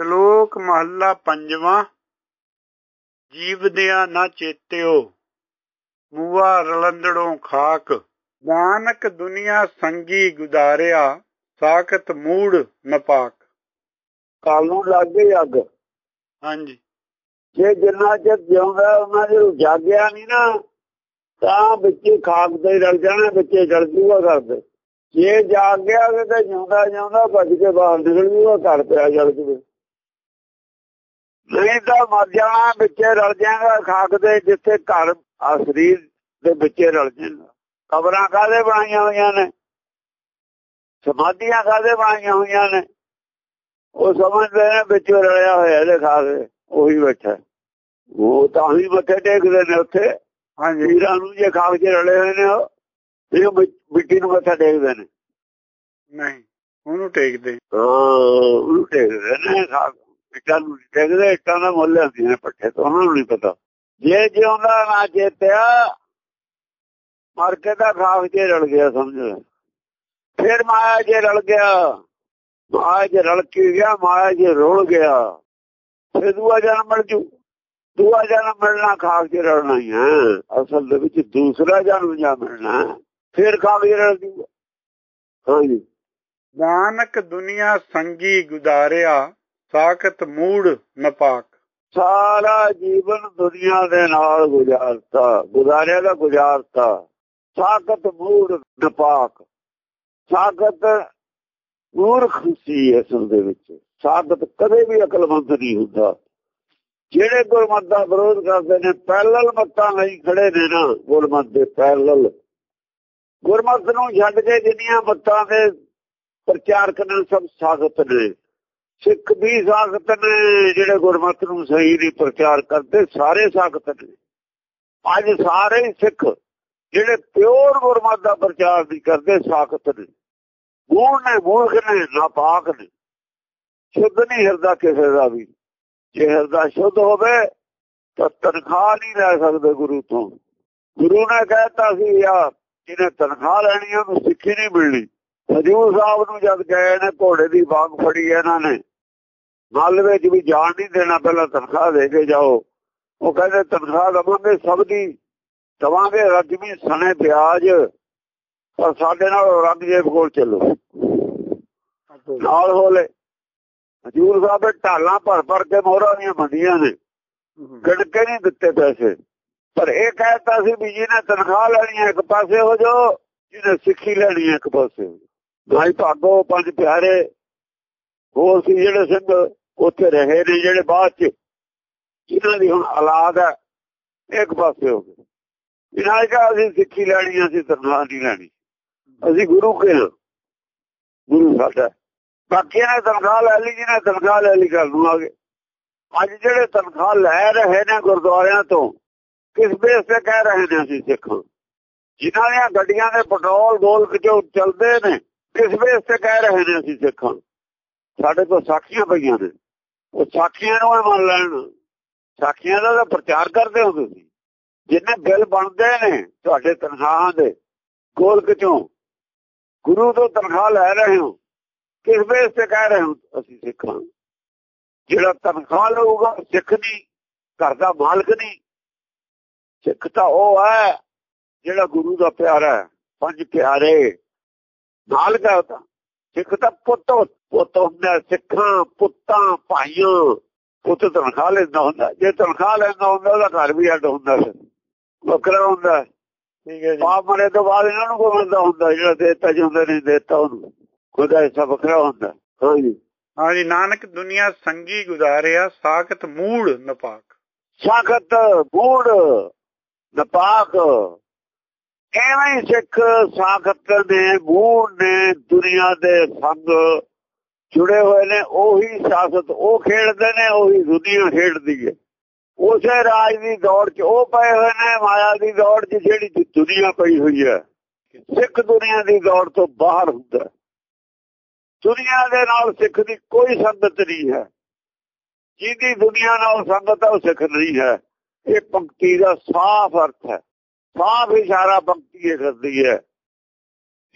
ਸ਼ਲੋਕ ਮਹੱਲਾ ਪੰਜਵਾਂ। ਜੀਵਦਿਆਂ ਨਾ ਚੇਤਿਓ ਮੂਆ ਰਲੰਦੜੋਂ ਖਾਕ। ਨਾਨਕ ਦੁਨੀਆ ਸੰਗੀ ਗੁਦਾਰਿਆ ਸਾਖਤ ਮੂੜ ਨਪਾਕ ਕਾਲ ਨੂੰ ਲੱਗ ਅੱਗ। ਹਾਂਜੀ। ਜੇ ਜਿੰਨਾ ਚਿਰ ਜਿਉਂਦਾ ਉਹਨਾਂ ਦੇ ਜਾਗਿਆ ਨਹੀਂ ਨਾ ਤਾਂ ਵਿੱਚੇ ਖਾਕ ਤੇ ਰਲ ਜਾਣਾ ਵਿੱਚੇ ਜਲ ਜੂਗਾ ਕਰਦੇ ਜੇ ਜਾਗ ਗਿਆ ਤੇ ਜਿਉਂਦਾ ਜਿਉਂਦਾ ਭੱਜ ਕੇ ਬਾਹਰ ਨਿਕਲ ਜੂਗਾ ਘਰ ਪਿਆ ਜਲ ਜੂਗਾ। ਨਹੀਂ ਤਾਂ ਮਰ ਜਾਣਾ ਵਿੱਚੇ ਰਲ ਜਾਏਗਾ ਖਾਕ ਦੇ ਜਿੱਥੇ ਘਰ ਆ ਸਰੀਰ ਦੇ ਵਿੱਚੇ ਰਲ ਜਾਏਗਾ। ਕਬਰਾਂ ਕਾਦੇ ਬਣਾਈਆਂ ਹੋਈਆਂ ਨੇ? ਸਮਾਧੀਆਂ ਕਾਦੇ ਬਣਾਈਆਂ ਹੋਈਆਂ ਨੇ? ਉਹ ਸਮਝਦੇ ਨੇ ਵਿੱਚ ਰਲਿਆ ਹੋਇਆ ਇਹਦੇ ਖਾਕੇ ਉਹੀ ਬੈਠਾ। ਉਹ ਤਾਂ ਹੀ ਮੱਥੇ ਟੇਕਦੇ ਨੇ ਉੱਥੇ। ਹਾਂਜੀ। ਵੀਰਾਂ ਨੂੰ ਜੇ ਖਾਕ 'ਚ ਰਲੇ ਹੋਏ ਨੇ ਉਹ ਇਹ ਮਿੱਟੀ ਨੂੰ ਮੱਥਾ ਟੇਕਦੇ ਨੇ। ਨਹੀਂ ਉਹਨੂੰ ਟੇਕਦੇ। ਹਾਂ ਉਹਨੂੰ ਟੇਕਦੇ ਨੇ ਖਾਕ। ਇੱਟਾਂ ਨੂੰ ਟੇਕਦੇ ਇੱਟਾਂ ਦਾ ਮੁੱਲ ਹੁੰਦੀਆਂ ਨੇ ਪੱਠੇ ਤੋਂ, ਉਹਨਾਂ ਨੂੰ ਨਹੀਂ ਪਤਾ। ਜੇ ਜਿਉਂਦਾ ਨਾ ਚੇਤਿਆ ਮਰ ਕੇ ਤਾਂ ਖਾਕ 'ਚ ਰਲ ਗਿਆ, ਸਮਝ ਫਿਰ ਮਾਇਆ 'ਚ ਰਲ ਗਿਆ, ਮਾਇਆ 'ਚ ਰਲ ਕੇ ਗਿਆ, ਮਾਇਆ 'ਚ ਰੁਲ ਗਿਆ, ਫਿਰ ਦੂਆ ਜਨਮ ਮਿਲ ਜੂ। ਦੂਆ ਜਨਮ ਮਿਲਣਾ ਖਾਕ 'ਚ ਰਲਣਾ ਹੀ ਹੈ। ਅਸਲ ਦੇ ਵਿੱਚ ਦੂਸਰਾ ਜਨਮ ਜਾਂ ਮਿਲਣਾ, ਫਿਰ ਖਾਕ 'ਚ ਰਲ ਜੂਗਾ। ਹਾਂਜੀ। ਨਾਨਕ ਦੁਨੀਆ ਸੰਗੀ ਗੁਜਾਰਿਆ ਸਾਖਤ ਮੂੜ ਨਪਾਕ ਸਾਰਾ ਜੀਵਨ ਦੁਨੀਆ ਦੇ ਨਾਲ ਗੁਜ਼ਾਰਤਾ, ਗੁਜ਼ਾਰਿਆ ਦਾ ਗੁਜ਼ਾਰਤਾ। ਸਾਖਤ ਮੂੜ ਨਪਾਕ ਸਾਖਤ ਮੂਰਖ ਸੀ ਅਸਲ ਦੇ ਵਿੱਚ। ਸਾਖਤ ਕਦੇ ਵੀ ਅਕਲਮੰਦ ਨਹੀਂ ਹੁੰਦਾ। ਜਿਹੜੇ ਗੁਰਮਤ ਦਾ ਵਿਰੋਧ ਕਰਦੇ ਨੇ, ਪੈਰਲਲ ਮਤਾਂ ਲਈ ਖੜੇ ਨੇ ਨਾ ਗੁਰਮਤ ਦੇ ਪੈਰਲਲ। ਗੁਰਮਤ ਨੂੰ ਛੱਡ ਕੇ ਜਿੰਨੀਆਂ ਮਤਾਂ ਦੇ ਪ੍ਰਚਾਰਕ ਨੇ, ਸਭ ਸਾਖਤ ਨੇ। ਸਿੱਖ ਵੀ ਸਾਖਤ ਨੇ, ਜਿਹੜੇ ਗੁਰਮਤਿ ਨੂੰ ਸਹੀ ਨਹੀਂ ਪ੍ਰਚਾਰ ਕਰਦੇ, ਸਾਰੇ ਸਾਖਤ ਨੇ। ਅੱਜ ਸਾਰੇ ਸਿੱਖ, ਜਿਹੜੇ ਪਿਓਰ ਗੁਰਮਤਿ ਦਾ ਪ੍ਰਚਾਰ ਨਹੀਂ ਕਰਦੇ ਸਾਖਤ ਨੇ। ਮੂੜ ਨੇ ਮੂਰਖ ਨੇ ਨਾਪਾਕ ਨੇ। ਸ਼ੁੱਧ ਨਹੀਂ ਹਿਰਦਾ ਕਿਸੇ ਦਾ ਵੀ। ਜੇ ਹਿਰਦਾ ਸ਼ੁੱਧ ਹੋਵੇ, ਤਾਂ ਤਨਖਾਹ ਨਹੀਂ ਲੈ ਸਕਦੇ ਗੁਰੂ ਤੋਂ। ਗੁਰੂ ਨੇ ਕਹਿਤਾ ਸੀ, ਆ ਜਿਹਨੇ ਤਨਖਾਹ ਲੈਣੀ ਉਹਨੂੰ ਸਿੱਖੀ ਨਹੀਂ ਮਿਲਣੀ। ਹਜੂਰ ਸਾਹਿਬ ਨੂੰ ਜਦ ਗਏ ਨੇ, ਘੋੜੇ ਦੀ ਬਾਗ ਫੜੀ ਇਹਨਾਂ ਨੇ। ਨਾਲ ਵਿੱਚ ਵੀ ਜਾਣ ਨਹੀਂ ਦੇਣਾ, ਪਹਿਲਾਂ ਤਨਖਾਹ ਦੇ ਕੇ ਜਾਓ। ਉਹ ਕਹਿੰਦੇ ਤਨਖਾਹ ਲਵਾਂਗੇ ਸਭ ਦੀ, ਦਵਾਂਗੇ ਰਜਮੀ ਸਣੇ ਵਿਆਜ, ਪਰ ਸਾਡੇ ਨਾਲ ਔਰੰਗਜ਼ੇਬ ਕੋਲ ਚੱਲੋ। ਨਾਲ ਹੋਲੇ, ਹਜੂਰ ਸਾਹਿਬ ਦੇ ਢਾਲਾਂ ਭਰ ਭਰ ਕੇ ਮੋਹਰਾਂ ਦੀਆਂ ਮੰਡੀਆਂ ਨੇ ਗੜਕੇ ਨਹੀਂ ਦਿੱਤੇ ਪੈਸੇ। ਪਰ ਇਹ ਕਹਿਤਾ ਸੀ ਵੀ ਜਿਹਨੇ ਤਨਖਾਹ ਲੈਣੀ ਹੈ ਇੱਕ ਪਾਸੇ ਹੋ ਜਾਓ, ਜਿਹਨੇ ਸਿੱਖੀ ਲੈਣੀ ਹੈ ਇੱਕ ਪਾਸੇ ਹੋ ਜਾਓ। ਭਾਈ ਭਾਗੋ ਪੰਜ ਪਿਆਰੇ, ਹੋਰ ਸੀ ਜਿਹੜੇ ਸਿੰਘ ਉੱਥੇ ਰਹੇ ਨੇ ਜਿਹੜੇ ਬਾਅਦ ਚ ਇਹਨਾਂ ਦੀ ਹੁਣ ਔਲਾਦ ਹੈ, ਇੱਕ ਪਾਸੇ ਹੋ ਗਏ। ਇਹਨਾਂ ਨੇ ਅਸੀਂ ਸਿੱਖੀ ਲੈਣੀ, ਅਸੀਂ ਤਨਖਾਹ ਨਹੀਂ ਲੈਣੀ। ਅਸੀਂ ਗੁਰੂ ਕੇ ਗੁਰੂ ਸਾਡਾ। ਬਾਕੀਆਂ ਨੇ ਤਨਖਾਹ ਲੈ ਲਈ, ਜਿਹਨੇ ਤਨਖਾਹ ਲੈ ਲਈ ਕਰ ਦੂਆਂਗੇ ਅੱਜ ਜਿਹੜੇ ਤਨਖਾਹ ਲੈ ਰਹੇ ਨੇ ਗੁਰਦੁਆਰਿਆਂ ਤੋਂ, ਕਿਸ ਬੇਸ ਤੇ ਕਹਿ ਰਹੇ ਨੇ ਅਸੀਂ ਸਿੱਖ? ਜਿਨ੍ਹਾਂ ਦੀਆਂ ਗੱਡੀਆਂ ਦੇ ਪੈਟਰੋਲ ਗੋਲ ਜੋ ਚੱਲਦੇ ਨੇ, ਕਿਸ ਬੇਸ ਤੇ ਕਹਿ ਰਹੇ ਨੇ ਅਸੀਂ ਸਿੱਖ? ਸਾਡੇ ਤੋਂ ਸਾਖੀਆਂ ਪਈਆਂ ਨੇ। ਉਹ ਸਾਖੀਆਂ ਨੂੰ ਹੀ ਮੰਨ ਲੈਣ। ਸਾਖੀਆਂ ਦਾ ਪ੍ਰਚਾਰ ਕਰਦੇ ਹੋ ਤੁਸੀਂ ਜਿੰਨੇ ਬਿੱਲ ਬਣਦੇ ਨੇ ਤੁਹਾਡੇ ਤਨਖਾਹਾਂ ਦੇ ਗੋਲ ਕਿਚੋਂ ਗੁਰੂ ਤੋਂ ਤਨਖਾਹ ਲੈ ਰਹੇ ਹੋ। ਕਿਸ ਬੇਸ ਤੇ ਕਹਿ ਰਹੇ ਹੋ ਅਸੀਂ ਸਿੱਖਾਂ ਜਿਹੜਾ ਤਨਖਾਹ ਲਊਗਾ ਸਿੱਖ ਨਹੀਂ ਘਰ ਦਾ ਮਾਲਕ ਨਹੀਂ ਸਿੱਖ ਤਾਂ ਉਹ ਹੈ ਜਿਹੜਾ ਗੁਰੂ ਦਾ ਪਿਆਰਾ ਹੈ। ਪੰਜ ਪਿਆਰੇ। ਮਾਲਕ ਹੈ ਤਾਂ। ਸਿੱਖ ਤਾਂ ਪੁੱਤ ਪੁੱਤ ਹੁੰਦਾ ਸਿੱਖਾਂ ਪੁੱਤਾਂ ਭਾਈਆਂ। ਪੁੱਤ ਤਨਖਾਹ ਲੈਂਦਾ ਹੁੰਦਾ। ਜੇ ਤਨਖਾਹ ਲੈਂਦਾ ਹੁੰਦਾ ਉਹਦਾ ਘਰ ਵੀ ਅੱਡ ਹੁੰਦਾ ਫਿਰ। ਵੱਖਰਾ ਹੁੰਦਾ। ਠੀਕ ਹੈ ਜੀ। ਬਾਪ ਮਰੇ ਤੋਂ ਬਾਅਦ ਇਹਨਾਂ ਨੂੰ ਕੋਈ ਮਿਲਦਾ ਹੁੰਦਾ ਜਿਹੜਾ ਦੇਤਾ ਜਾਂਦਾ ਨਹੀਂ ਦੇਤਾ ਉਹਨੂੰ। ਉਹਦਾ ਹਿੱਸਾ ਵੱਖਰਾ ਹੁੰਦਾ। ਹਾਂਜੀ ਹਾਂਜੀ ਨਾਨਕ ਦੁਨੀਆ ਸੰਗੀ ਗੁਦਾਰਿਆ ਸਾਖਤ ਮੂੜ ਨਪਾਕ ਸਾਖਤ ਮੂੜ ਨਪਾਕ ਐਵੇਂ ਸਿੱਖ ਸਾਖਤ ਦੇ ਮੂੜ ਨੇ ਦੁਨੀਆ ਦੇ ਸੰਗ ਜੁੜੇ ਹੋਏ ਨੇ ਉਹੀ ਸਿਆਸਤ ਉਹ ਖੇਡਦੇ ਨੇ ਉਹੀ ਦੁਨੀਆ ਖੇਡਦੀ ਹੈ। ਉਸੇ ਰਾਜ ਦੀ ਦੌੜ 'ਚ ਉਹ ਪਏ ਹੋਏ ਨੇ ਮਾਇਆ ਦੀ ਦੌੜ 'ਚ ਜਿਹੜੀ ਦੁਨੀਆ ਪਈ ਹੋਈ ਹੈ। ਸਿੱਖ ਦੁਨੀਆ ਦੀ ਦੌੜ ਤੋਂ ਬਾਹਰ ਹੁੰਦਾ ਦੁਨੀਆ ਦੇ ਨਾਲ ਸਿੱਖ ਦੀ ਕੋਈ ਸੰਗਤ ਨਹੀਂ ਹੈ। ਜਿਹਦੀ ਦੁਨੀਆ ਨਾਲ ਸੰਗਤ ਹੈ ਉਹ ਸਿੱਖ ਨਹੀਂ ਹੈ। ਇਹ ਪੰਕਤੀ ਦਾ ਸਾਫ਼ ਅਰਥ ਹੈ। ਸਾਫ਼ ਇਸ਼ਾਰਾ ਪੰਕਤੀ ਇਹ ਕਰਦੀ ਹੈ।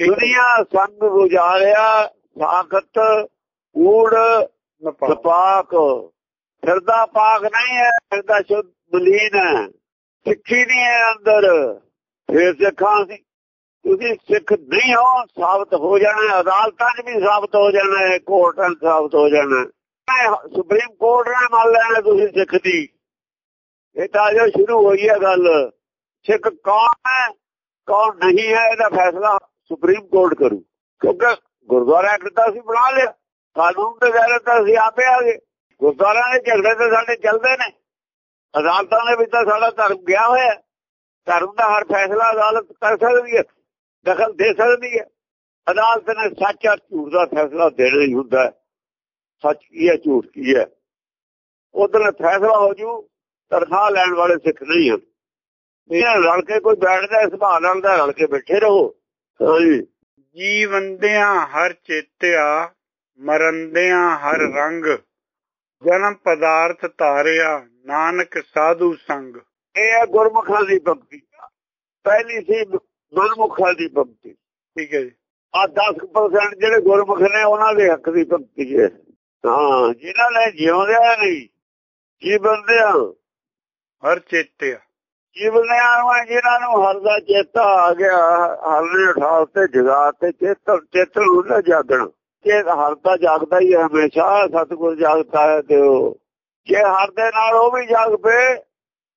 ਦੁਨੀਆ ਸੰਗ ਗੁਜ਼ਾਰਿਆ ਸਾਖਤ ਊੜ ਨਪਾ ਸਪਾਕ ਫਿਰਦਾ ਪਾਕ ਨਹੀਂ ਹੈ ਫਿਰਦਾ ਸ਼ੁੱਧ ਬਲੀਨ ਹੈ। ਸਿੱਖੀ ਨਹੀਂ ਹੈ ਅੰਦਰ। ਫਿਰ ਸਿੱਖਾਂ ਸੀ ਤੁਸੀਂ ਸਿੱਖ ਨਹੀਂ ਹੋ ਸਾਬਤ ਹੋ ਜਾਣਾ ਹੈ। ਅਦਾਲਤਾਂ 'ਚ ਵੀ ਸਾਬਤ ਹੋ ਜਾਣਾ ਹੈ ਕੋਰਟਾਂ 'ਚ ਸਾਬਤ ਹੋ ਜਾਣਾ ਹੈ। ਸੁਪਰੀਮ ਕੋਰਟ ਨੇ ਮੰਨ ਲੈਣਾ ਤੁਸੀਂ ਸਿੱਖ ਦੀ। ਇਹ ਤਾਂ ਜੋ ਸ਼ੁਰੂ ਹੋਈ ਹੈ ਗੱਲ। ਸਿੱਖ ਕੌਣ ਹੈ ਕੌਣ ਨਹੀਂ ਹੈ ਇਹਦਾ ਫੈਸਲਾ ਸੁਪਰੀਮ ਕੋਰਟ ਕਰੂ। ਕਿਉਂਕਿ ਗੁਰਦੁਆਰਾ ਐਕਟ ਤਾਂ ਅਸੀਂ ਬਣਾ ਲਿਆ। ਕਾਨੂੰਨ ਦੇ ਦਾਇਰੇ ਤਾਂ ਅਸੀਂ ਆਪੇ ਆ ਗਏ। ਗੁਰਦੁਆਰਿਆਂ ਦੇ ਝਗੜੇ ਤਾਂ ਸਾਡੇ ਚੱਲਦੇ ਨੇ। ਅਦਾਲਤਾਂ ਦੇ ਵਿੱਚ ਤਾਂ ਸਾਡਾ ਧਰਮ ਗਿਆ ਹੋਇਆ ਧਰਮ ਦਾ ਹਰ ਫੈਸਲਾ ਅਦਾਲਤ ਕਰ ਸਕਦੀ ਹੈ, ਦਖਲ ਦੇ ਸਕਦੀ ਹੈ। ਅਦਾਲਤ ਨੇ ਸੱਚ ਆ ਝੂਠ ਦਾ ਫੈਸਲਾ ਦੇਣਾ ਹੀ ਹੁੰਦਾ ਸੱਚ ਕੀ ਹੈ, ਝੂਠ ਕੀ ਹੈ? ਉਧਰ ਫੈਸਲਾ ਹੋ ਜੂ, ਤਨਖਾਹ ਲੈਣ ਵਾਲੇ ਸਿੱਖ ਨਹੀਂ ਹਨ। ਇਹ ਰਲ ਕੇ ਕੋਈ ਬੈਠਦਾ ਇਸ ਨਾਲ ਦਾ ਰਲ ਕੇ ਬੈਠੇ ਰਹੋ। ਹਾਂਜੀ। ਜੀਵੰਦਿਆਂ ਹਰ ਚੇਤਿਆ ਮਰੰਦਿਆਂ ਹਰ ਰੰਗ ਜਨਮ ਪਦਾਰਥ ਤਾਰਿਆ ਨਾਨਕ ਸਾਧੂ ਸੰਗ। ਇਹ ਹੈ ਗੁਰਮੁਖਾਂ ਦੀ ਭਗਤੀ। ਪਹਿਲੀ ਸੀ ਮਨਮੁਖਾਂ ਦੀ ਭਗਤੀ। ਠੀਕ ਹੈ ਜੀ। ਆ 10% ਜਿਹੜੇ ਗੁਰਮੁਖ ਨੇ ਉਹਨਾਂ ਦੇ ਹੱਕ ਦੀ ਭਗਤੀ ਹੈ। ਹਾਂ ਜਿਨ੍ਹਾਂ ਨੇ ਜਿਉਂਦਿਆਂ ਨਹੀਂ ਜੀਵਨਦਿਆਂ ਹਰ ਚੇਤਿਆ ਜੀਵਨਿਆਂ ਨੂੰ ਜਿਨ੍ਹਾਂ ਨੂੰ ਹਰ ਦਾ ਚੇਤਾ ਆ ਗਿਆ ਹਰ ਨੇ ਉਠਾ ਤੇ ਜਗਾ ਤੇ ਚੇਤਨ ਚੇਤਨ ਉਹਦਾ ਜਾਗਣਾ। ਜੇ ਹਰ ਤਾਂ ਜਾਗਦਾ ਹੀ ਹੈ ਹਮੇਸ਼ਾ, ਸਤਿਗੁਰ ਜਾਗਦਾ ਹੈ ਤੇ ਉਹ। ਜੇ ਹਰ ਦੇ ਨਾਲ ਉਹ ਵੀ ਜਾਗ ਪਏ,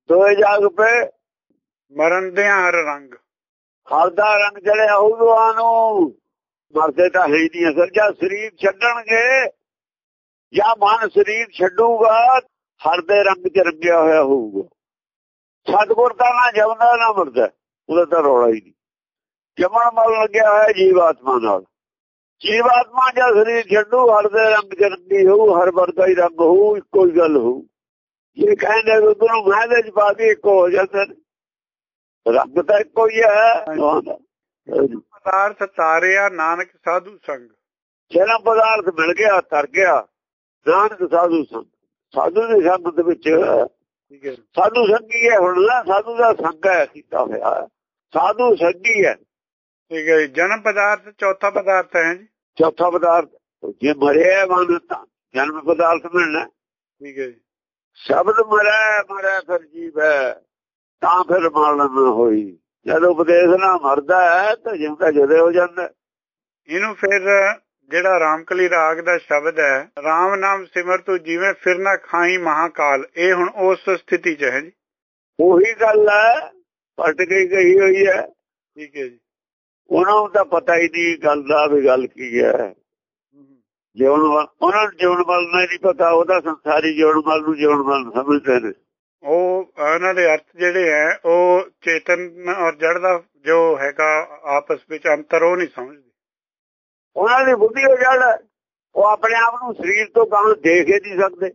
ਦੋਏ ਜਾਗ ਪਏ ਮਰੰਦਿਆਂ ਹਰ ਰੰਗ। ਹਰਦਾ ਰੰਗ ਚੜਿਆ ਉਹਦੋਂ ਨੂੰ ਮਰਦੇ ਤਾਂ ਹੈ ਨਹੀਂ ਅਸਰ ਜਾਂ ਸਰੀਰ ਛੱਡਣਗੇ ਜਾਂ ਮਨ ਸਰੀਰ ਛੱਡੂਗਾ ਹਰਦੇ ਰੰਗ 'ਚ ਰੰਗਿਆ ਹੋਇਆ ਹੋਊਗਾ। ਸਤਗੁਰ ਤਾਂ ਨਾ ਜਮਦਾ ਨਾ ਮਰਦਾ, ਉਹਦਾ ਤਾਂ ਰੌਲਾ ਹੀ ਨਹੀਂ। ਜਮਣ ਮਲ ਲੱਗਿਆ ਹੋਇਆ ਜੀਵ ਆਤਮਾ ਨਾਲ। ਜੀਵਾਤਮਾ ਜਾਂ ਸਰੀਰ ਛੱਡੂ ਹਰ ਦੇ ਰੰਗ ਰੰਗੀ ਹੋਊ ਹਰ ਵਰਗਾ ਹੀ ਰੰਗ ਹੋਊ ਇੱਕੋ ਹੀ ਗੱਲ ਹੋਊ। ਇਹ ਕਹਿੰਦੇ ਉਧਰੋਂ ਮੈਂ ਦੇ ਚ ਪਾ ਦੀ ਇੱਕੋ ਹੋ ਜਾਂਦੇ ਰੱਬ ਤਾਂ ਇੱਕੋ ਹੀ ਹੈ ਪਦਾਰਥ ਤਾਰਿਆ ਨਾਨਕ ਸਾਧੂ ਸੰਗ। ਜਿਹੜਾ ਪਦਾਰਥ ਮਿਲ ਗਿਆ ਤਰ ਗਿਆ ਨਾਨਕ ਸਾਧੂ ਸੰਗ। ਸਾਧੂ ਦੇ ਸੰਗ ਦੇ ਵਿੱਚ ਹੈ। ਸਾਧੂ ਸੰਗੀ ਹੈ ਹੁਣ ਨਾ ਸਾਧੂ ਦਾ ਸੰਗ ਹੈ ਕੀਤਾ ਹੋਇਆ। ਸਾਧੂ ਸੰਗੀ ਹੈ। ਠੀਕ ਹੈ ਜਨਮ ਪਦਾਰਥ ਚੌਥਾ ਪਦਾਰਥ ਹੈ ਜੀ। ਚੌਥਾ ਪਦਾਰਥ। ਜੇ ਮਰਿਆ ਮਨ ਤਾਂ ਜਨਮ ਪਦਾਰਥ ਮਿਲਣਾ ਠੀਕ ਹੈ ਜੀ। ਸ਼ਬਦ ਮਰਿਆ ਮਰਿਆ ਫਿਰ ਜੀਵ ਹੈ। ਤਾਂ ਫਿਰ ਮਰਨ ਹੋਈ। ਜਦੋਂ ਉਪਦੇਸ਼ ਨਾ ਮਰਦਾ ਹੈ ਤਾਂ ਜਿੰਦਾ ਜਦੇ ਹੋ ਜਾਂਦਾ ਇਹਨੂੰ ਫਿਰ ਜਿਹੜਾ ਰਾਮਕਲੀ ਰਾਗ ਦਾ ਸ਼ਬਦ ਹੈ RAM ਨਾਮ ਸਿਮਰ ਤੂੰ ਜਿਵੇਂ ਫਿਰ ਨਾ ਖਾਈ ਮਹਾਕਾਲ। ਇਹ ਹੁਣ ਉਸ ਸਥਿਤੀ 'ਚ ਹੈ ਜੀ। ਉਹੀ ਗੱਲ ਹੈ ਪਲਟ ਗਈ ਗਈ ਹੋਈ ਹੈ। ਠੀਕ ਹੈ ਜੀ। ਉਹਨਾਂ ਨੂੰ ਤਾਂ ਪਤਾ ਹੀ ਨਹੀਂ ਗੱਲ ਦਾ ਵੀ ਗੱਲ ਕੀ ਹੈ। ਜਿਉਣ ਉਹਨਾਂ ਨੂੰ ਜਿਉਣ ਵੱਲ ਨਹੀਂ ਪਤਾ ਉਹਦਾ ਸੰਸਾਰੀ ਜਿਉਣ ਵੱਲ ਨੂੰ ਜਿਉਣ ਵੱਲ ਸਮਝਦੇ ਨੇ। ਉਹ ਉਹਨਾਂ ਦੇ ਅਰਥ ਜਿਹੜੇ ਹੈ ਉਹ ਚੇਤਨ ਔਰ ਜੜ ਦਾ ਜੋ ਹੈਗਾ ਆਪਸ ਵਿੱਚ ਅੰਤਰ ਉਹ ਨਹੀਂ ਸਮਝਦੇ। ਉਹਨਾਂ ਦੀ ਬੁੱਧੀ ਹੋ ਜੜ ਉਹ ਆਪਣੇ ਆਪ ਨੂੰ ਸਰੀਰ ਤੋਂ ਗਾਂ ਦੇਖ ਹੀ ਨਹੀਂ ਸਕਦੇ।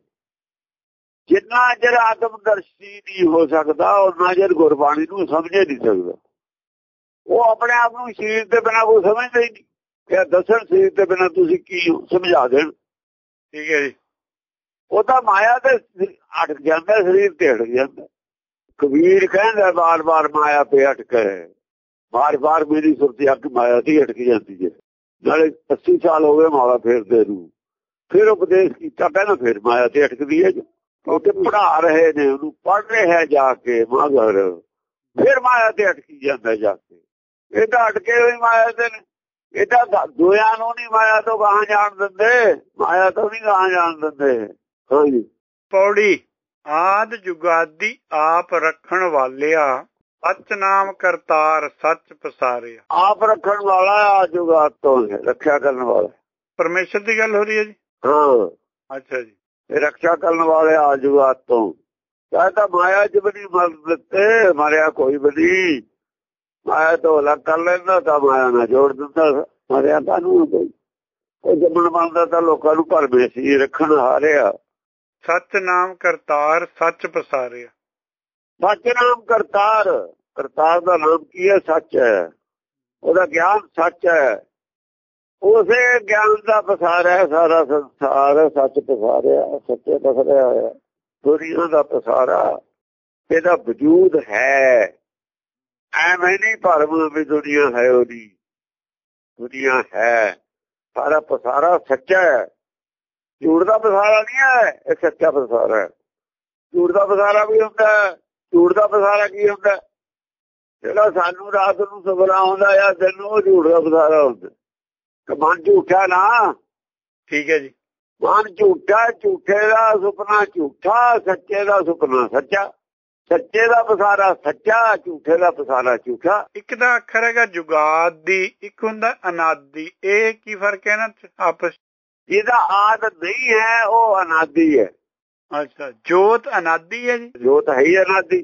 ਜਿੰਨਾ ਜਰ ਆਤਮਦਰਸ਼ੀ ਨਹੀਂ ਹੋ ਸਕਦਾ ਉਹਨਾਂ ਜਰ ਗੁਰਬਾਣੀ ਨੂੰ ਸਮਝ ਨਹੀਂ ਸਕਦਾ। ਉਹ ਆਪਣੇ ਆਪ ਨੂੰ ਸਰੀਰ ਦੇ ਬਿਨਾਂ ਕੋਈ ਸਮਝਦਾ ਹੀ ਨਹੀਂ। ਕਿ ਦੱਸਣ ਸਰੀਰ ਦੇ ਬਿਨਾਂ ਤੁਸੀਂ ਕੀ ਸਮਝਾ ਦੇਣ। ਠੀਕ ਹੈ ਜੀ। ਉਹ ਤਾਂ ਮਾਇਆ ਤੇ ਅਟਕ ਜਾਂਦਾ, ਸਰੀਰ ਤੇ ਅਟਕ ਜਾਂਦਾ। ਕਬੀਰ ਕਹਿੰਦਾ ਬਾਰ-ਬਾਰ ਮਾਇਆ ਤੇ ਅਟਕੇ ਬਾਰ-ਬਾਰ ਮੇਰੀ ਸੁਰਤੀ ਅੱਖ ਮਾਇਆ ਤੇ ਅਟਕ ਜਾਂਦੀ ਹੈ। ਨਾਲੇ 80 ਸਾਲ ਹੋ ਗਏ ਮਾਲਾ ਫੇਰਦੇ ਨੂੰ। ਫਿਰ ਉਪਦੇਸ਼ ਕੀਤਾ, ਪਹਿਲਾਂ ਫਿਰ ਮਾਇਆ ਤੇ ਅਟਕਦੀ ਹੈ ਉਹ ਤੇ ਪੜਾ ਰਹੇ ਨੇ ਉਹਨੂੰ ਪੜ ਰਿਹਾ ਜਾ ਕੇ ਮਗਰ ਫਿਰ ਮਾਇਆ ਤੇ ਅਟਕੀ ਜਾਂਦਾ ਜਾ ਕੇ। ਇਹ ਤਾਂ ਅਟਕੇ ਹੋਈ ਮਾਇਆ ਤੇ ਇਹ ਤਾਂ ਦੋਆਂ ਨੂੰ ਨਹੀਂ ਮਾਇਆ ਤੋਂ ਗਾਹਾਂ ਜਾਣ ਦਿੰਦੇ। ਮਾਇਆ ਤੋਂ ਨਹੀਂ ਗਾਹਾਂ ਜਾਣ ਦਿੰਦੇ। ਹਾਂਜੀ ਪੌੜੀ ਆਦ ਜੁਗਾਦੀ ਆਪ ਰੱਖਣ ਵਾਲਿਆ ਸੱਚ ਨਾਮ ਕਰਤਾਰ ਸੱਚ ਪਸਾਰਿਆ। ਆਪ ਰੱਖਣ ਵਾਲਾ ਆ ਜੁਗਾਤ ਤੋਂ ਰੱਖਿਆ ਕਰਨ ਵਾਲਾ। ਪਰਮੇਸ਼ਰ ਦੀ ਗੱਲ ਹੋ ਰਹੀ ਹੈ ਜੀ? ਹਾਂ। ਅੱਛਾ ਜੀ। ਇਹ ਰੱਖਿਆ ਕਰਨ ਵਾਲੇ ਆ ਜੁਗਾਤ ਤੋਂ। ਤਾਂ ਮਾਇਆ ਚ ਬਣੀ ਮਰ ਦਿੱਤੇ ਮਾਰਿਆ ਕੋਈ ਬਣੀ ਮਾਇਆ ਤੋਂ ਅਲੱਗ ਕਰ ਲੈਂਦਾ ਤਾਂ ਮਾਇਆ ਨਾਲ ਜੋੜ ਦਿੰਦਾ ਮਾਰਿਆ ਕਾਨੂੰ ਕੋਈ। ਉਹ ਜੰਮਣ ਬੰਦਾ ਤਾਂ ਲੋਕਾਂ ਨੂੰ ਭਰਮੇ ਸੀ ਰੱਖਣ ਹਾਰਿਆ। ਸੱਚ ਨਾਮ ਕਰਤਾਰ ਸੱਚ ਪਸਾਰਿਆ। ਸੱਚ ਨਾਮ ਕਰਤਾਰ ਕਰਤਾਰ ਦਾ ਨਾਮ ਕੀ ਹੈ? ਸੱਚ ਹੈ। ਉਹਦਾ ਗਿਆਨ ਸੱਚ ਹੈ। ਉਸੇ ਗਿਆਨ ਦਾ ਪਸਾਰ ਹੈ ਸਾਰਾ ਸੰਸਾਰ ਸੱਚ ਪਸਾਰਿਆ ਸੱਚੇ ਪਸਰਿਆ ਹੋਇਆ। ਦੁਨੀਆ ਦਾ ਪਸਾਰਾ ਇਹਦਾ ਵਜੂਦ ਹੈ। ਐਵੇਂ ਨਹੀਂ ਭਰਮ ਵੀ ਦੁਨੀਆ ਹੈ ਉਹਦੀ। ਦੁਨੀਆ ਹੈ। ਸਾਰਾ ਪਸਾਰਾ ਸੱਚਾ ਹੈ। ਝੂਠ ਦਾ ਪਸਾਰਾ ਨਹੀਂ ਹੈ ਇਹ ਸੱਚਾ ਪਸਾਰਾ ਹੈ। ਝੂਠ ਦਾ ਪਸਾਰਾ ਵੀ ਹੁੰਦਾ ਝੂਠ ਦਾ ਪਸਾਰਾ ਕੀ ਹੁੰਦਾ ਜਿਹੜਾ ਸਾਨੂੰ ਰਾਤ ਨੂੰ ਸੁਪਨਾ ਆਉਂਦਾ ਆ ਦਿਨ ਨੂੰ ਝੂਠ ਦਾ ਪਸਾਰਾ ਹੁੰਦਾ ਕਮਾਨ ਝੂਠਾ ਨਾ। ਠੀਕ ਹੈ ਜੀ। ਮਨ ਝੂਠਾ ਝੂਠੇ ਦਾ ਸੁਪਨਾ ਝੂਠਾ ਸੱਚੇ ਦਾ ਸੁਪਨਾ ਸੱਚਾ। ਸੱਚੇ ਦਾ ਪਸਾਰਾ ਸੱਚਾ ਝੂਠੇ ਦਾ ਪਸਾਰਾ ਝੂਠਾ। ਇੱਕ ਦਾ ਅੱਖਰ ਹੈਗਾ ਜੁਗਾਦ ਦੀ ਇੱਕ ਹੁੰਦਾ ਅਨਾਦੀ ਇਹ ਕੀ ਫ਼ਰਕ ਹੈ ਨਾ ਆਪਸ ਜਿਹਦਾ ਆਦ ਨਹੀਂ ਹੈ ਉਹ ਅਨਾਦੀ ਹੈ। ਅੱਛਾ ਜੋਤ ਅਨਾਦੀ ਹੈ ਜੀ? ਜੋਤ ਹੈ ਹੀ ਅਨਾਦੀ।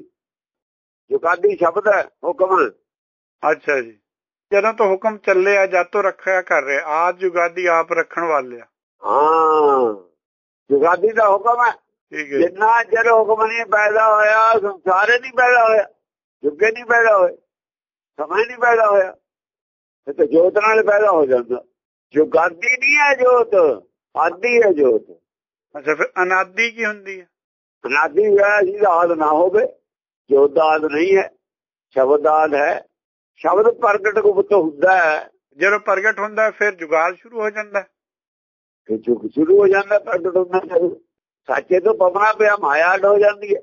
ਜੁਗਾਦੀ ਸ਼ਬਦ ਹੈ ਹੁਕਮ। ਅੱਛਾ ਜੀ। ਜਦੋਂ ਤੋਂ ਹੁਕਮ ਚੱਲਿਆ ਜਦ ਤੋਂ ਰੱਖਿਆ ਕਰ ਰਿਹਾ ਆਦ ਜੁਗਾਦੀ ਆਪ ਰੱਖਣ ਵਾਲੇ ਆ ਹਾਂ। ਜੁਗਾਦੀ ਦਾ ਹੁਕਮ ਹੈ। ਜਿੰਨਾ ਚਿਰ ਹੁਕਮ ਨਹੀਂ ਪੈਦਾ ਹੋਇਆ ਸੰਸਾਰੇ ਨਹੀਂ ਪੈਦਾ ਹੋਇਆ ਜੁਗੇ ਨਹੀਂ ਪੈਦਾ ਹੋਏ ਸਮੇਂ ਨਹੀਂ ਪੈਦਾ ਹੋਇਆ ਇਹ ਤਾਂ ਜੋਤ ਨਾਲ ਪੈਦਾ ਹੋ ਜਾਂਦਾ। ਜੁਗਾਦੀ ਨਹੀਂ ਹੈ ਜੋਤ ਆਦੀ ਹੈ ਜੋਤ। ਅੱਛਾ ਫਿਰ ਅਨਾਦੀ ਕੀ ਹੁੰਦੀ ਹੈ? ਅਨਾਦੀ ਹੈ ਜਿਹਦਾ ਆਦ ਨਾ ਹੋਵੇ ਜੋਤ ਦਾ ਆਦ ਨਹੀਂ ਹੈ ਸ਼ਬਦ ਆਦ ਹੈ। ਸ਼ਬਦ ਪ੍ਰਗਟ ਗੁਪਤ ਹੁੰਦਾ ਹੈ। ਜਦੋਂ ਪ੍ਰਗਟ ਹੁੰਦਾ ਫਿਰ ਜੁਗਾਦ ਸ਼ੁਰੂ ਹੋ ਜਾਂਦਾ। ਕਿ ਚੁੱਕ ਸ਼ੁਰੂ ਹੋ ਜਾਂਦਾ ਪ੍ਰਗਟ ਹੁੰਦਾ ਹੈ। ਸੱਚੇ ਤੋਂ ਪਵਨਾ ਪਿਆ ਮਾਇਆ ਅੱਡ ਹੋ ਜਾਂਦੀ ਹੈ।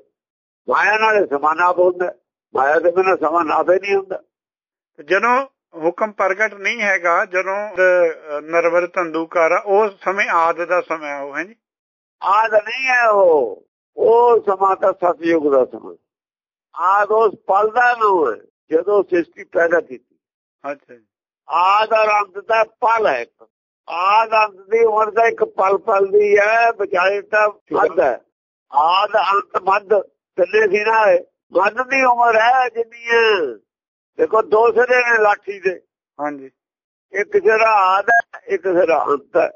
ਮਾਇਆ ਨਾਲ ਸਮਾਨਾ ਬੋਲਦਾ ਮਾਇਆ ਦੇ ਬਿਨਾਂ ਸਮਾਨ ਆਪੇ ਨਹੀਂ ਹੁੰਦਾ। ਜਦੋਂ ਹੁਕਮ ਪ੍ਰਗਟ ਨਹੀਂ ਹੈਗਾ ਜਦੋਂ ਨਰਵਰ ਤੰਦੂਕਾਰ ਉਸ ਸਮੇਂ ਆਦ ਦਾ ਸਮਾਂ ਉਹ ਹੈ ਜੀ? ਆਦ ਨਹੀਂ ਹੈ ਉਹ। ਉਹ ਸਮਾਂ ਤਾਂ ਸਤਯੁਗ ਦਾ ਸਮਾਂ ਆਦ ਉਸ ਪਲ ਦਾ ਹੈ ਜਦੋਂ ਸ੍ਰਿਸ਼ਟੀ ਪੈਦਾ ਕੀਤੀ। ਅੱਛਾ ਜੀ। ਆਦ ਅੰਤ ਦਾ ਪਲ ਹੈ ਆਦ ਅੰਤ ਦੀ ਉਮਰ ਦਾ ਇੱਕ ਪਲ ਪਲ ਦੀ ਹੈ ਵਿਚਾਲੇ ਤਾਂ ਮੱਧ ਹੈ। ਆਦ ਅੰਤ ਮੱਧ ਤਿੰਨੇ ਸੀ ਨਾ। ਮੱਧ ਦੀ ਉਮਰ ਹੈ ਜਿੰਨੀ ਹੈ ਦੇਖੋ ਦੋ ਸਿਰੇ ਨੇ ਲਾਠੀ ਦੇ। ਹਾਂਜੀ। ਇੱਕ ਸਿਰਾ ਆਦ ਹੈ ਇੱਕ ਸਿਰਾ ਅੰਤ ਹੈ।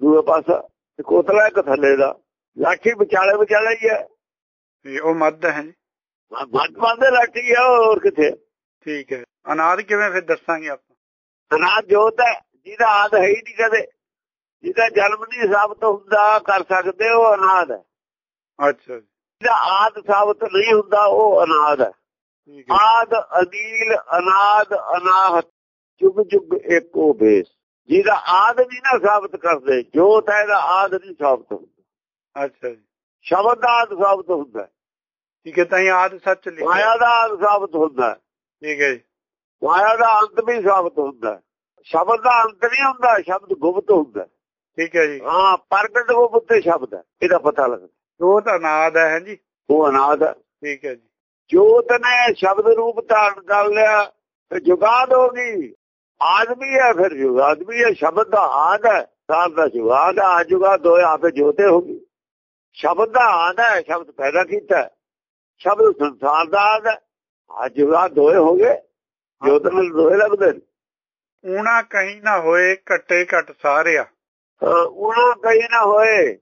ਦੂਏ ਪਾਸਾ ਇੱਕ ਉਤਲਾ ਇੱਕ ਥੱਲੇ ਦਾ। ਲਾਠੀ ਵਿਚਾਲੇ ਵਿਚਾਲੇ ਹੀ ਹੈ। ਤੇ ਉਹ ਮੱਧ ਹੈ ਜੀ। ਮੱਧ ਮੱਧ ਲਾਠੀ ਹੈ ਹੋਰ ਕਿੱਥੇ ਠੀਕ ਹੈ। ਅਨਾਦ ਕਿਵੇਂ ਫਿਰ ਦੱਸਾਂਗੇ ਆਪਾਂ? ਅਨਾਦ ਜੋਤ ਹੈ। ਜਿਹਦਾ ਆਦ ਹੈ ਹੀ ਨਹੀਂ ਕਦੇ ਜਿਹਦਾ ਜਨਮ ਨਹੀਂ ਸਾਬਤ ਹੁੰਦਾ ਕਰ ਸਕਦੇ ਉਹ ਅਨਾਦ ਹੈ। ਅੱਛਾ ਜਿਹਦਾ ਆਦ ਸਾਬਤ ਨਹੀਂ ਹੁੰਦਾ ਉਹ ਅਨਾਦ ਹੈ। ਆਦ ਅਨੀਲ ਅਨਾਦ ਅਨਾਹਤ ਜੁਗ ਜੁਗ ਏਕੋ ਬੇਸ। ਜਿਹਦਾ ਆਦ ਨਹੀਂ ਨਾ ਸਾਬਤ ਕਰਦੇ ਜੋਤ ਹੈ ਦਾ ਆਦ ਨਹੀਂ ਸਾਬਤ ਹੁੰਦਾ। ਅੱਛਾ ਜੀ। ਸ਼ਬਦ ਦਾ ਆਦ ਸਾਬਤ ਹੁੰਦਾ। ਠੀਕ ਹੈ ਤਾਂ ਇਹ ਆਦ ਸੱਚ ਲਿਖਿਆ। ਮਾਇਆ ਦਾ ਆਦ ਸਾਬਤ ਹੁੰਦਾ। ਠੀਕ ਹੈ ਜੀ। ਮਾਇਆ ਦਾ ਅੰਤ ਵੀ ਸਾਬਤ ਹੁੰਦਾ। ਸ਼ਬਦ ਦਾ ਅੰਤ ਨਹੀਂ ਹੁੰਦਾ ਸ਼ਬਦ ਗੁਪਤ ਹੁੰਦਾ। ਠੀਕ ਹੈ ਜੀ। ਹਾਂ ਪ੍ਰਗਟ ਗੁਪਤ ਸ਼ਬਦ ਹੈ ਇਹਦਾ ਪਤਾ ਲੱਗਦਾ। ਜੋਤ ਅਨਾਦ ਹੈ ਜੀ? ਉਹ ਅਨਾਦ ਹੈ। ਠੀਕ ਹੈ ਜੀ। ਜੋਤ ਨੇ ਸ਼ਬਦ ਰੂਪ ਧਾਰਨ ਕਰ ਲਿਆ ਤੇ ਜੁਗਾਦ ਹੋ ਗਈ। ਆਦਮੀ ਹੈ ਫਿਰ ਜੁਗਾਦ ਵੀ ਹੈ ਸ਼ਬਦ ਦਾ ਆਦ ਹੈ ਸਾਰ ਦਾ ਜੁਗਾਦ ਆ ਜੁਗਾਦ ਦੋਏ ਆਪੇ ਜੋਤੇ ਹੋ ਗਈ ਸ਼ਬਦ ਦਾ ਆਦ ਹੈ ਸ਼ਬਦ ਪੈਦਾ ਕੀਤਾ। ਸ਼ਬਦ ਸੰਸਾਰ ਦਾ ਆਦ ਹੈ ਆ ਜੁਗਾਦ ਦੋਏ ਹੋ ਗਏ ਜੋਤ ਨਾਲ ਦੋਏ ਲੱਗਦੇ ਨੇ। ਊਣਾ ਕਹੀਂ ਨਾ ਹੋਏ ਘੱਟੇ ਘੱਟ ਸਾਰਿਆ। ਹਾਂ, ਉਹਨਾਂ ਕਈ ਨਾ ਹੋਏ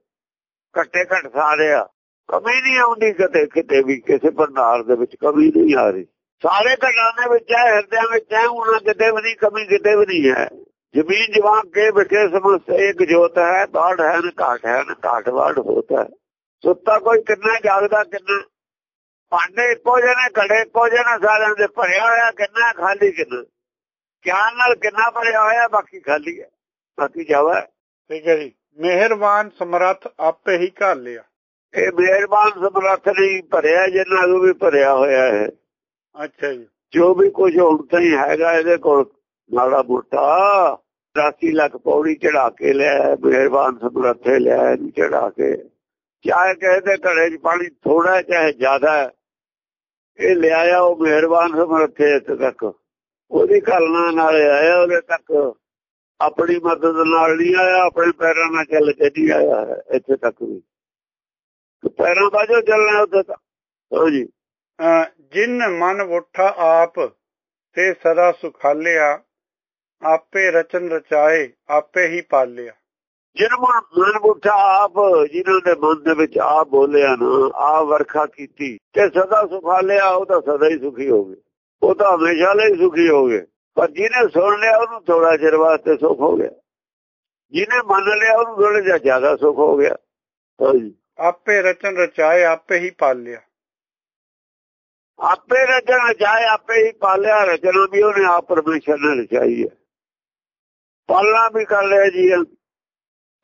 ਘੱਟੇ ਘੱਟ ਸਾਰਿਆ। ਕਮੀ ਨਹੀਂ ਆਉਂਦੀ ਕਿਤੇ ਕਿਤੇ ਵੀ ਕਿਸੇ ਭੰਡਾਰ ਦੇ ਵਿੱਚ ਕਮੀ ਨਹੀਂ ਆ ਰਹੀ। ਸਾਰੇ ਘਟਾਂ ਦੇ ਵਿੱਚ ਹੈ ਹਿਰਦਿਆਂ ਵਿੱਚ ਹੈ ਉਹਨਾਂ ਕਿਤੇ ਵੀ ਨਹੀਂ ਕਮੀ ਕਿਤੇ ਵੀ ਨਹੀਂ ਹੈ। ਜ਼ਮੀਨ ਜਵਾਨ ਕੇ ਵਿਖੇ ਸਮਸਤ ਇੱਕ ਜੋਤ ਹੈ ਬਾੜ ਹੈ ਨਾ ਘਾਟ ਹੈ ਨਾ ਘਾਟ ਬਾੜ ਹੋਤਾ ਹੈ। ਸੁੱਤਾ ਕੋਈ ਕਿੰਨਾ ਜਾਗਦਾ ਕਿੰਨਾ ਭਾਂਡੇ ਇੱਕੋ ਜਿਹੇ ਨੇ ਘੜੇ ਇੱਕੋ ਜਿਹੇ ਨੇ ਸਾਰਿਆਂ ਦੇ ਭਰਿਆ ਹੋਇਆ ਕਿੰਨਾ ਖਾਲੀ ਕਿੰਨਾ। ਗਿਆਨ ਨਾਲ ਕਿੰਨਾ ਭਰਿਆ ਹੋਇਆ ਬਾਕੀ ਖਾਲੀ ਹੈ। ਬਾਕੀ ਜਾਵਾ। ਠੀਕ ਹੈ ਜੀ। ਮਿਹਰਬਾਨ ਸਮਰੱਥ ਆਪੇ ਹੀ ਘਾਲਿਆ ਇਹ ਮਿਹਰਬਾਨ ਸਮਰੱਥ ਨਹੀਂ ਭਰਿਆ ਜਿੰਨਾ ਨੂੰ ਵੀ ਭਰਿਆ ਹੋਇਆ ਹੈ। ਅੱਛਾ ਜੀ। ਜੋ ਵੀ ਕੁਝ ਹੁਣ ਤਾਈਂ ਹੈਗਾ ਇਹਦੇ ਕੋਲ ਮਾੜਾ ਮੋਟਾ 80 ਲੱਖ ਪੌੜੀ ਚੜਾ ਕੇ ਲਿਆ ਮਿਹਰਬਾਨ ਸਮਰੱਥੇ ਲਿਆ ਇਹਨੂੰ ਚੜਾ ਕੇ। ਚਾਹੇ ਕਹਿੰਦੇ ਘੜੇ 'ਚ ਪਾਣੀ ਥੋੜਾ ਚਾਹੇ ਜ਼ਿਆਦਾ ਇਹ ਲਿਆਇਆ ਉਹ ਮਿਹਰਬਾਨ ਸਮਰੱਥੇ ਇੱਥੇ ਤੱਕ। ਉਹਦੀ ਕਲਨਾ ਨਾਲ ਆਇਆ ਉਹਦੇ ਤੱਕ ਆਪਣੀ ਮਦਦ ਨਾਲ ਨਹੀਂ ਆਇਆ ਆਪਣੇ ਪੈਰਾਂ ਨਾਲ ਚੱਲ ਕੇ ਨਹੀਂ ਆਇਆ ਹੈ ਇੱਥੇ ਤੱਕ ਵੀ। ਤੇ ਪੈਰਾਂ ਬਾਝੋਂ ਚੱਲਣਾ ਉੱਥੇ ਤੱਕ ਹਾਂਜੀ ਅਹ ਜਿਨ ਮਨ ਉਠਾ ਆਪ ਤੇ ਸਦਾ ਸੁਖਾਲਿਆ ਆਪੇ ਰਚਨ ਰਚਾਏ ਆਪੇ ਹੀ ਪਾਲਿਆ। ਜਿਹਨਾਂ ਮਨ ਮੁੱਠਾ ਆਪ ਜਿਨ੍ਹਾਂ ਦੇ ਮਨ ਦੇ ਵਿੱਚ ਆ ਬੋਲਿਆ ਨਾ ਆ ਵਰਖਾ ਕੀਤੀ ਤੇ ਸਦਾ ਸੁਖਾ ਲਿਆ ਉਹ ਤਾਂ ਸਦਾ ਹੀ ਸੁਖੀ ਹੋਵੇ ਉਹ ਤਾਂ ਹਮੇਸ਼ਾ ਲਈ ਸੁਖੀ ਹੋਵੇ ਪਰ ਜਿਹਨੇ ਸੁਣ ਲਿਆ ਉਹਨੂੰ ਥੋੜਾ ਚਿਰ ਵਾਸਤੇ ਸੁਖ ਹੋ ਗਿਆ। ਜਿਹਨੇ ਮੰਨ ਲਿਆ ਉਹਨੂੰ ਥੋੜਾ ਜਿਹਾ ਜ਼ਿਆਦਾ ਸੁਖ ਹੋ ਗਿਆ। ਆਪੇ ਰਚਨ ਰਚਾਏ ਆਪੇ ਹੀ ਪਾਲਿਆ। ਆਪੇ ਰਚਨਾ ਚਾਹੇ ਆਪੇ ਹੀ ਪਾਲਿਆ। ਰਚਨਾ ਵੀ ਉਹਨੇ ਆਪ ਪਰਮੇਸ਼ਰ ਨੇ ਰਚਾਈ ਹੈ। ਪਾਲਣਾ ਵੀ ਕਰ ਲਿਆ ਜੀ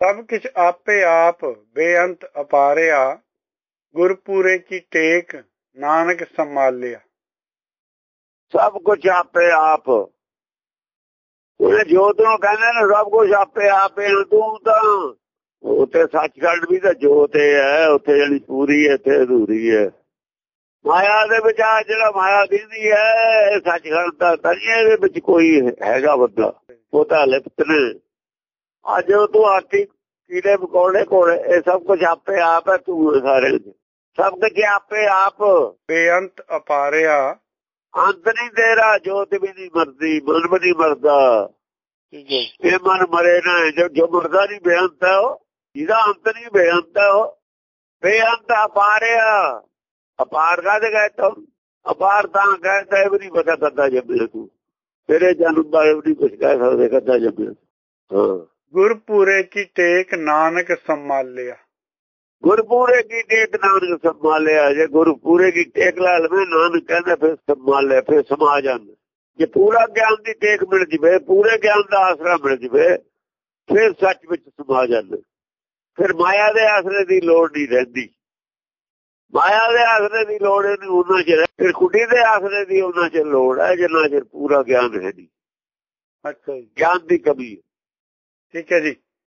ਸਭ ਕੁਛ ਆਪੇ ਆਪ ਬੇਅੰਤ ਅਪਾਰਿਆ ਗੁਰਪੂਰੇ ਕੀ ਟੇਕ ਨਾਨਕ ਸੰਭਾਲਿਆ। ਸਭ ਕੁਝ ਆਪੇ ਆਪ। ਉਹਨੇ ਜੋਤ ਨੂੰ ਕਹਿੰਦੇ ਨੇ, ਸਭ ਕੁਝ ਆਪੇ ਆਪੇ ਤੂੰ ਤਾਂ ਉੱਥੇ ਸੱਚਖੰਡ ਵੀ ਤਾਂ ਜੋਤ ਹੈ ਉੱਥੇ ਜਿਹੜੀ ਪੂਰੀ ਹੈ ਤੇ ਅਧੂਰੀ ਹੈ। ਮਾਇਆ ਦੇ ਵਿੱਚ ਆ ਜਿਹੜਾ ਮਾਇਆ ਦਿੰਦੀ ਹੈ ਸੱਚਖੰਡ ਦਾ ਤਰੀਏ ਦੇ ਵਿੱਚ ਕੋਈ ਹੈਗਾ ਬੰਦਾ ਉਹ ਤਾਂ ਲਿਪਤ ਨੇ। ਅੱਜ ਤੂੰ ਆਤੀ ਕੀੜੇ ਮਕੌੜੇ ਕੋਲੇ, ਇਹ ਸਭ ਕੁਝ ਆਪੇ ਆਪ ਹੈ ਤੂੰ ਸਾਰੇ। ਸਭ ਕੁਝ ਆਪੇ ਆਪ। ਬੇਅੰਤ ਅਪਾਰਿਆ ਅੰਤ ਨਹੀਂ ਤੇਰਾ ਜੋਤ ਵੀ ਨਹੀਂ ਮਰਦੀ ਮਨ ਵੀ ਨਹੀਂ ਮਰਦਾ। ਠੀਕ ਹੈ। ਇਹ ਮਨ ਮਰੇ ਨਾ ਜੋ ਜੋ ਮਰਦਾ ਨਹੀਂ ਬੇਅੰਤ ਹੈ ਉਹ। ਜਿਹਦਾ ਅੰਤ ਨਹੀਂ ਬੇਅੰਤ ਹੈ ਉਹ। ਬੇਅੰਤ ਅਪਾਰਿਆ। ਅਪਾਰ ਕਾ ਦੇ ਗਏ ਤੋ ਅਪਾਰ ਤਾਂ ਕਹਿੰਦਾ ਇਹ ਵੀ ਨਹੀਂ ਪਤਾ ਕਰਦਾ ਜੰਮੇ ਤੂੰ। ਤੇਰੇ ਜਨਮ ਦਾ ਇਹ ਵੀ ਕੁਝ ਕਹਿ ਸਕਦੇ ਕਰਦਾ ਜੰਮੇ ਹਾਂ। ਗੁਰਪੂਰੇ ਕੀ ਟੇਕ ਨਾਨਕ ਸੰਭਾਲਿਆ। ਗੁਰਪੂਰੇ ਕੀ ਟੇਕ ਨਾਨਕ ਸੰਭਾਲਿਆ? ਜੇ ਗੁਰਪੂਰੇ ਕੀ ਟੇਕ ਲਾ ਲਵੇ ਨਾਨਕ ਕਹਿੰਦਾ ਫਿਰ ਸੰਭਾਲਿਆ ਫਿਰ ਸਮਾ ਜਾਂਦਾ। ਜੇ ਪੂਰਾ ਗਿਆਨ ਦੀ ਟੇਕ ਮਿਲ ਜਵੇ ਪੂਰੇ ਗਿਆਨ ਦਾ ਆਸਰਾ ਮਿਲ ਜਵੇ ਫਿਰ ਸੱਚ ਵਿੱਚ ਸਮਾ ਜਾਂਦਾ। ਫਿਰ ਮਾਇਆ ਦੇ ਆਸਰੇ ਦੀ ਲੋੜ ਨਹੀਂ ਰਹਿੰਦੀ। ਮਾਇਆ ਦੇ ਆਸਰੇ ਦੀ ਲੋੜ ਨਹੀਂ ਉਹਨਾਂ ਚਿਰ ਫਿਰ ਕੁੜੀ ਦੇ ਆਸਰੇ ਦੀ ਉਹਨਾਂ ਚਿਰ ਲੋੜ ਹੈ ਜਿੰਨਾ ਚਿਰ ਪੂਰਾ ਗਿਆਨ ਹੈ ਨਹੀਂ। ਅੱਛਾ ਗਿਆਨ ਦੀ ਕਮੀ ਠੀਕ ਹੈ ਜੀ।